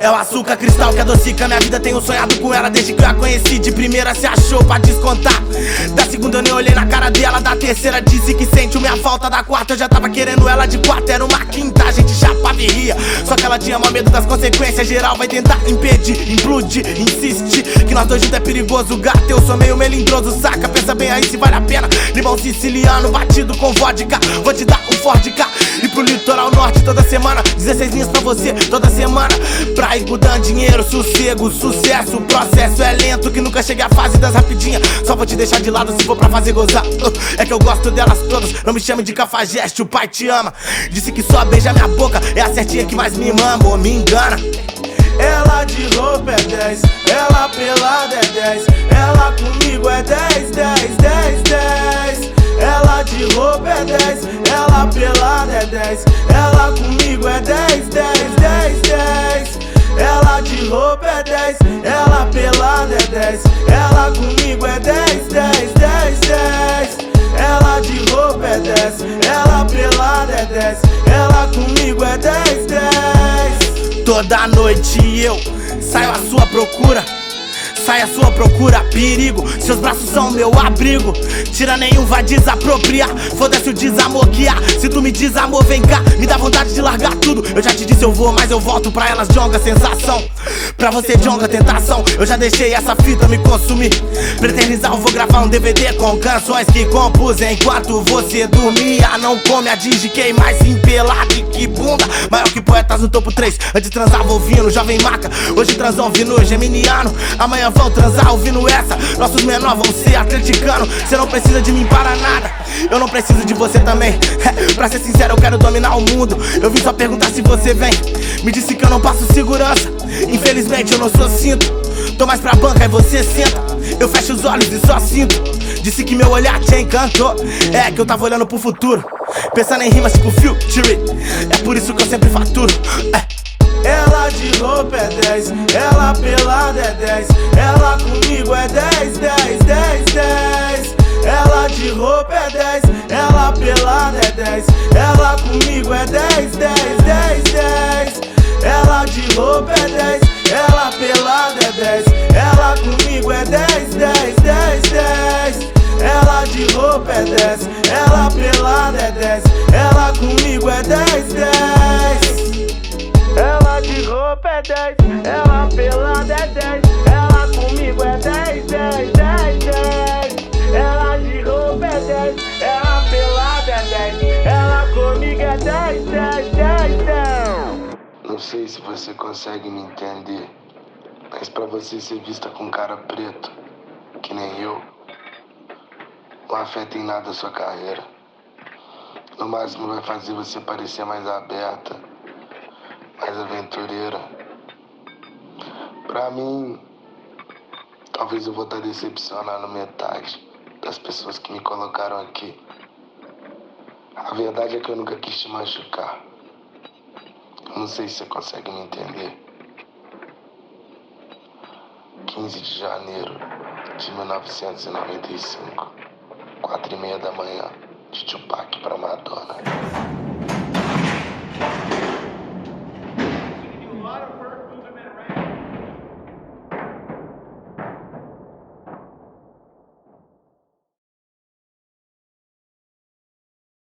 É o açúcar cristal que adocica minha vida. Tenho sonhado com ela desde que eu a conheci. De primeira se achou pra descontar. Da segunda eu nem olhei na cara dela. Da terceira disse que sentiu minha falta. Da quarta eu já tava querendo ela de quarta. Era uma quinta, a gente e ria. Só que ela tinha mó medo das consequências. Geral vai tentar impedir, implodir, insiste. Que nós dois juntos é perigoso. Gato, eu sou meio melindroso. Saca, pensa bem aí se vale a pena. Limão siciliano batido com vodka. Vou te dar um Ford K. E pro litoral norte toda semana. 16 linhas pra você toda semana. Pra ir dando dinheiro, sossego, sucesso. O processo é lento que nunca chega a fase das rapidinhas. Só vou te deixar de lado se for pra fazer gozar. É que eu gosto delas todas. Não me chame de cafajeste, o pai te ama. Disse que só beija minha boca. É a certinha que mais me mama ou me engana. Ela de roupa é 10, ela pelada é 10, ela comigo é 10, 10, 10, 10. Ela de roupa é 10, ela pelada é 10, ela comigo é 10, 10, 10, 10. De roupa é 10, ela pelada é 10, ela comigo é 10, 10, 10, 10. Ela de roupa é 10, ela pelada é 10, ela comigo é 10, 10. Toda noite eu saio à sua procura. Sai à sua procura, perigo. Seus braços são meu abrigo. Tira nenhum vai desapropriar. Foda-se o desamor que há. Se tu me diz amor, vem cá. Me dá vontade de largar tudo. Eu já te disse eu vou, mas eu volto pra elas jonga sensação. Pra você jonga tentação. Eu já deixei essa fita me consumir. Preternizar, eu vou gravar um DVD com canções que compus enquanto você dormia. Não come a digiquei mais empelado e que bunda. Maior que poetas no topo 3. Antes transava ouvindo Jovem Maca. Hoje transam ouvindo Geminiano. Amanhã vão transar ouvindo essa. Nossos menores vão ser atleticano. Cê não precisa de mim para nada. Eu não preciso de você também. pra ser sincero, eu quero dominar o mundo. Eu vim só perguntar se você vem. Me disse que eu não passo segurança. Infelizmente eu não sou cinto. Tô mais pra banca e você senta. Eu fecho os olhos e só sinto. Disse que meu olhar te encantou. É que eu tava olhando pro futuro. Pensando em rimas tipo Future. É por isso que eu sempre faturo. É. Ela de roupa é 10, ela pelada é 10, ela comigo é 10, 10, 10, 10. Ela de roupa é 10, ela pelada é 10, ela comigo é 10, 10, 10, 10. Ela de roupa é 10, ela pelada é 10, ela comigo é 10, 10, 10, 10. Ela de roupa é 10, ela pelada é 10, ela comigo é 10, 10. Ela de roupa é 10, ela pelada é 10, comigo 10, 10, 10, 10. Não sei se você consegue me entender, mas pra você ser vista com cara preto, que nem eu, não afeta em nada a sua carreira. No máximo vai fazer você parecer mais aberta mais aventureira. Pra mim, talvez eu vou estar decepcionando metade das pessoas que me colocaram aqui. A verdade é que eu nunca quis te machucar. Não sei se você consegue me entender. 15 de janeiro de 1995, quatro e meia da manhã, de Tupac para Madonna.